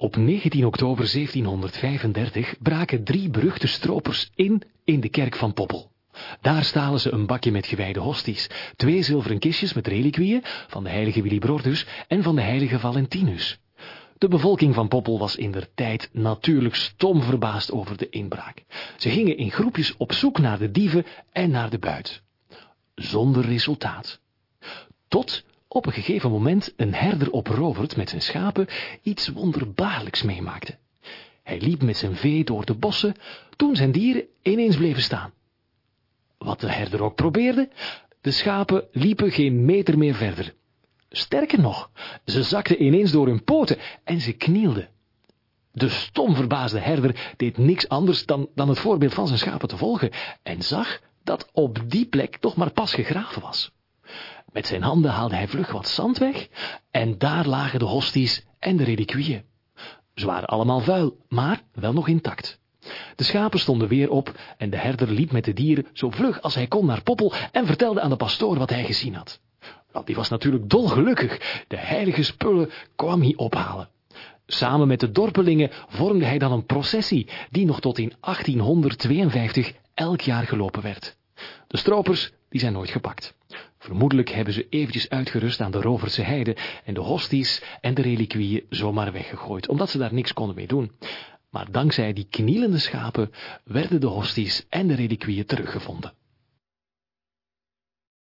Op 19 oktober 1735 braken drie beruchte stropers in in de kerk van Poppel. Daar stalen ze een bakje met gewijde hosties, twee zilveren kistjes met reliquieën van de heilige Willibrordus en van de heilige Valentinus. De bevolking van Poppel was in der tijd natuurlijk stom verbaasd over de inbraak. Ze gingen in groepjes op zoek naar de dieven en naar de buit. Zonder resultaat. Tot op een gegeven moment een herder op Rovert met zijn schapen iets wonderbaarlijks meemaakte. Hij liep met zijn vee door de bossen, toen zijn dieren ineens bleven staan. Wat de herder ook probeerde, de schapen liepen geen meter meer verder. Sterker nog, ze zakten ineens door hun poten en ze knielden. De stom verbaasde herder deed niks anders dan, dan het voorbeeld van zijn schapen te volgen en zag dat op die plek toch maar pas gegraven was. Met zijn handen haalde hij vlug wat zand weg en daar lagen de hosties en de reliquieën. Ze waren allemaal vuil, maar wel nog intact. De schapen stonden weer op en de herder liep met de dieren zo vlug als hij kon naar Poppel en vertelde aan de pastoor wat hij gezien had. Want die was natuurlijk dolgelukkig. De heilige spullen kwam hij ophalen. Samen met de dorpelingen vormde hij dan een processie die nog tot in 1852 elk jaar gelopen werd. De stropers die zijn nooit gepakt. Vermoedelijk hebben ze eventjes uitgerust aan de Roverse heide en de hosties en de reliquieën zomaar weggegooid, omdat ze daar niks konden mee doen. Maar dankzij die knielende schapen werden de hosties en de reliquieën teruggevonden.